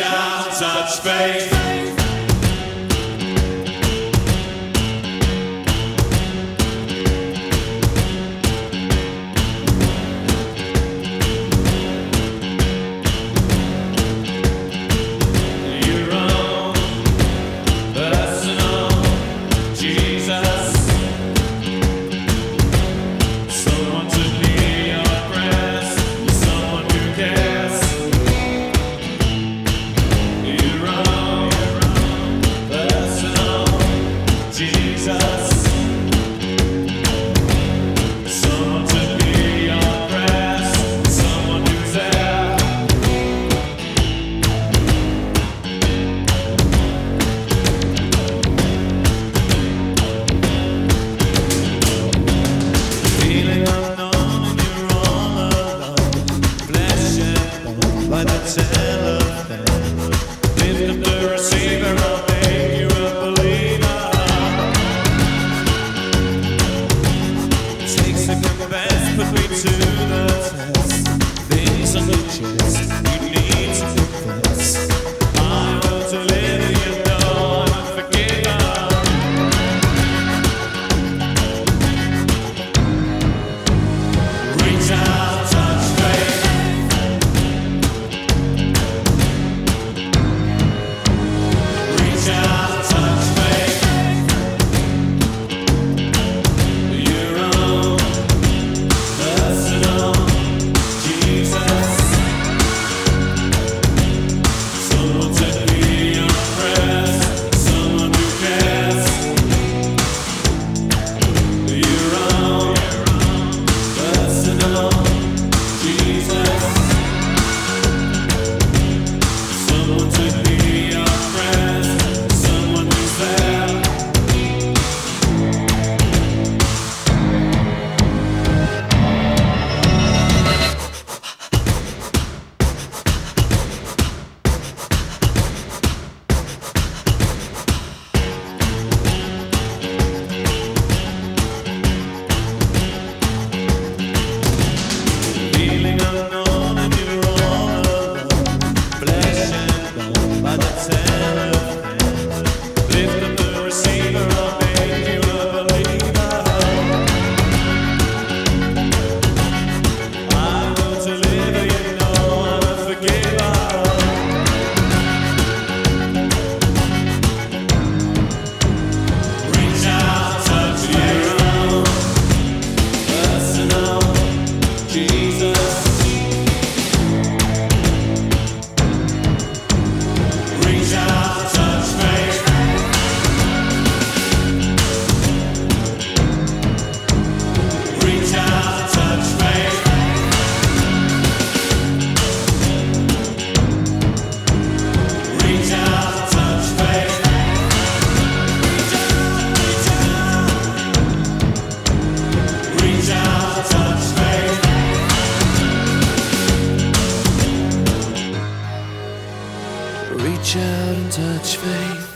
out, touch faith. By the. reach out and touch faith.